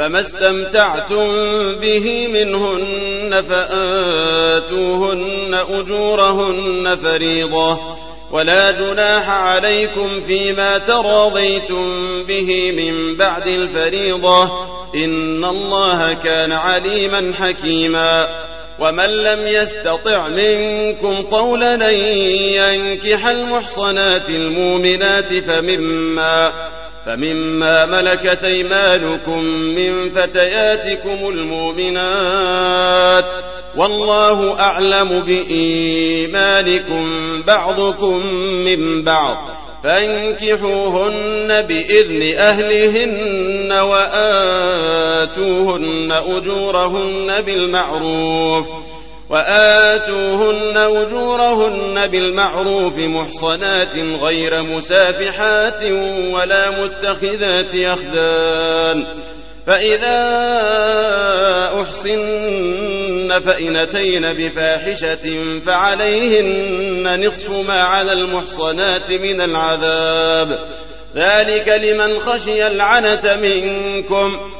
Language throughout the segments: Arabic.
فما استمتعتم به منهن فآتوهن أجورهن فريضة ولا جناح عليكم فيما تراضيتم به من بعد الفريضة إن الله كان عليما حكيما ومن لم يستطع منكم قولا ينكح المحصنات المؤمنات فمما فمما ملكت أيمانكم من فتياتكم المؤمنات والله أعلم بإيمانكم بعضكم من بعض فانكحوهن بإذن أهلهن وآتوهن أجورهن بالمعروف وآتوهن أجورهن بالمعروف محصنات غير مسافحات ولا متخذات أخدان فإذا أحصن فإن أتين بفاحشة فعليهن نصف ما على المحصنات من العذاب. ذلك لمن خشي العنة منكم.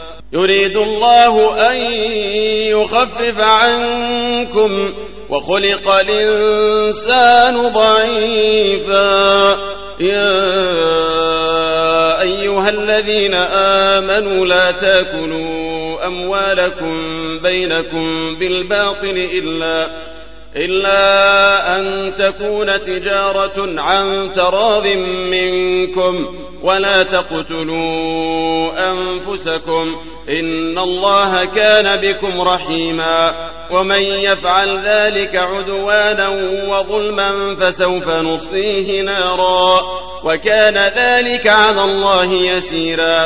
يريد الله أن يخفف عنكم وخلق الإنسان ضعيفا. يا أيها الذين آمنوا لا تأكلوا أموالكم بينكم بالباطل إلا إلا أن تكون تجارة عن تراض منكم. ولا تقتلوا أنفسكم إن الله كان بكم رحيما ومن يفعل ذلك عدوانا وظلما فسوف نصليه نارا وكان ذلك على الله يسيرا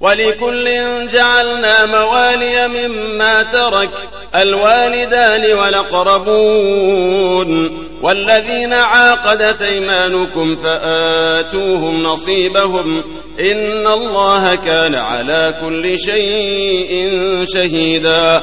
ولكل جعلنا موالي مما ترك الوالدان والأقربون والذين عاقدت أيمانكم فآتوهم نصيبهم إن الله كان على كل شيء شهيدا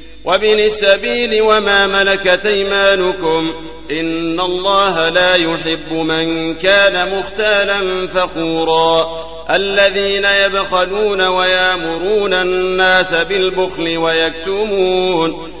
وابن السبيل وما ملكت أيمانكم إن الله لا يحب من كان مختالا فخورا الذين يبخلون ويامرون الناس بالبخل ويكتمون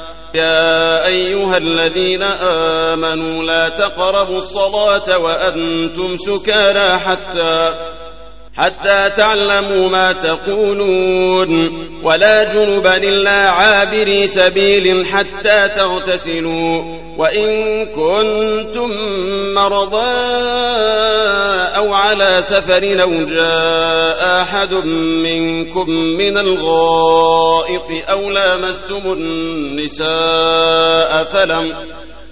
يا أيها الذين آمنوا لا تقربوا الصلاة وأنتم سكارى حتى حتى تعلموا ما تقولون. ولا جنبا إلا عابري سبيل حتى تغتسلوا. وإن كنتم مرضى أو على سفر أو جاء أحد منكم من الغائط أو لامستم النساء فلم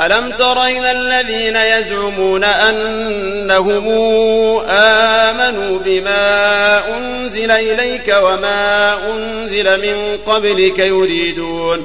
ألم تر إلى الذين يزعمون أنهم آمنوا بما أنزل إليك وما أنزل من قبلك يريدون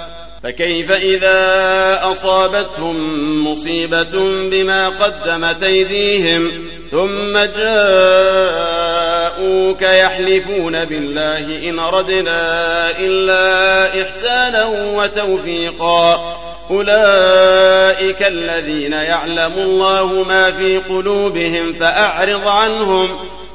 فكيف إذا أصابتهم مصيبة بما قدمت أيديهم ثم جاءوك يحلفون بالله إن ردنا إلا إحسانا وتوفيقا أولئك الذين يعلم الله ما في قلوبهم فأعرض عنهم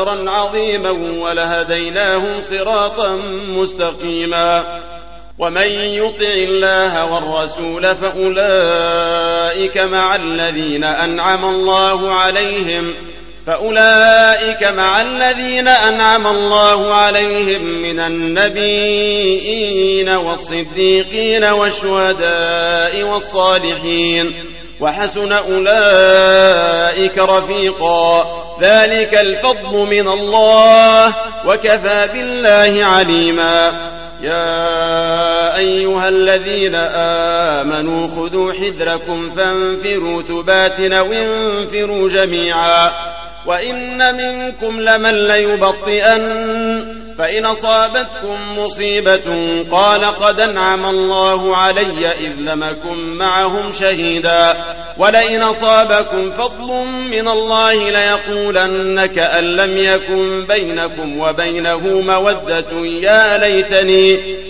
أجرا عظيما ولهديناهم صراطا مستقيما. ومن يطع الله والرسول فأولئك مع الذين أنعم الله عليهم فأولئك مع الذين أنعم الله عليهم من النبيين والصديقين والشهداء والصالحين. وحسن أولئك رفيقا. ذلك الفضل من الله وكفى بالله عليما. يا أيها الذين آمنوا خذوا حذركم فانفروا ثبات وانفروا جميعا. وإن منكم لمن ليبطئن. فإن أصابتكم مصيبة قال قد أنعم الله علي إذ لمكم معهم شهيدا ولئن أصابكم فضل من الله ليقولن كأن لم يكن بينكم وبينه مودة يا ليتني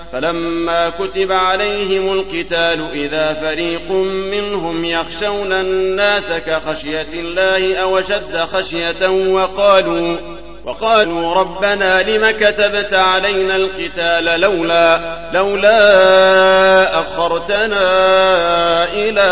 فلما كتب عليهم القتال إذا فريق منهم يخشون الناس كخشية الله أو شد خشية وقالوا وقالوا ربنا لم كتبت علينا القتال لولا لولا أخرتنا إلى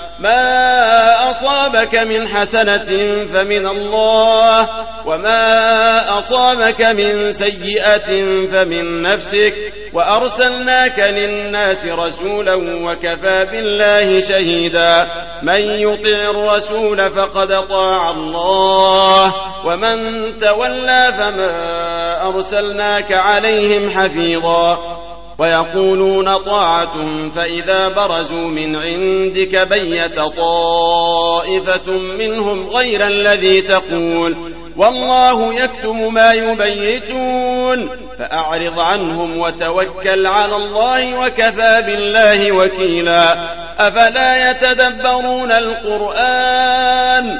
ما أصابك من حسنة فمن الله وما أصابك من سيئة فمن نفسك وأرسلناك للناس رسولا وكفى بالله شهيدا من يطع الرسول فقد طاع الله ومن تولى فما أرسلناك عليهم حفيظا ويقولون طاعة فإذا برزوا من عندك بيت طائفة منهم غير الذي تقول والله يكتم ما يبيتون فأعرض عنهم وتوكل على الله وكفى بالله وكيلا أفلا يتدبرون القرآن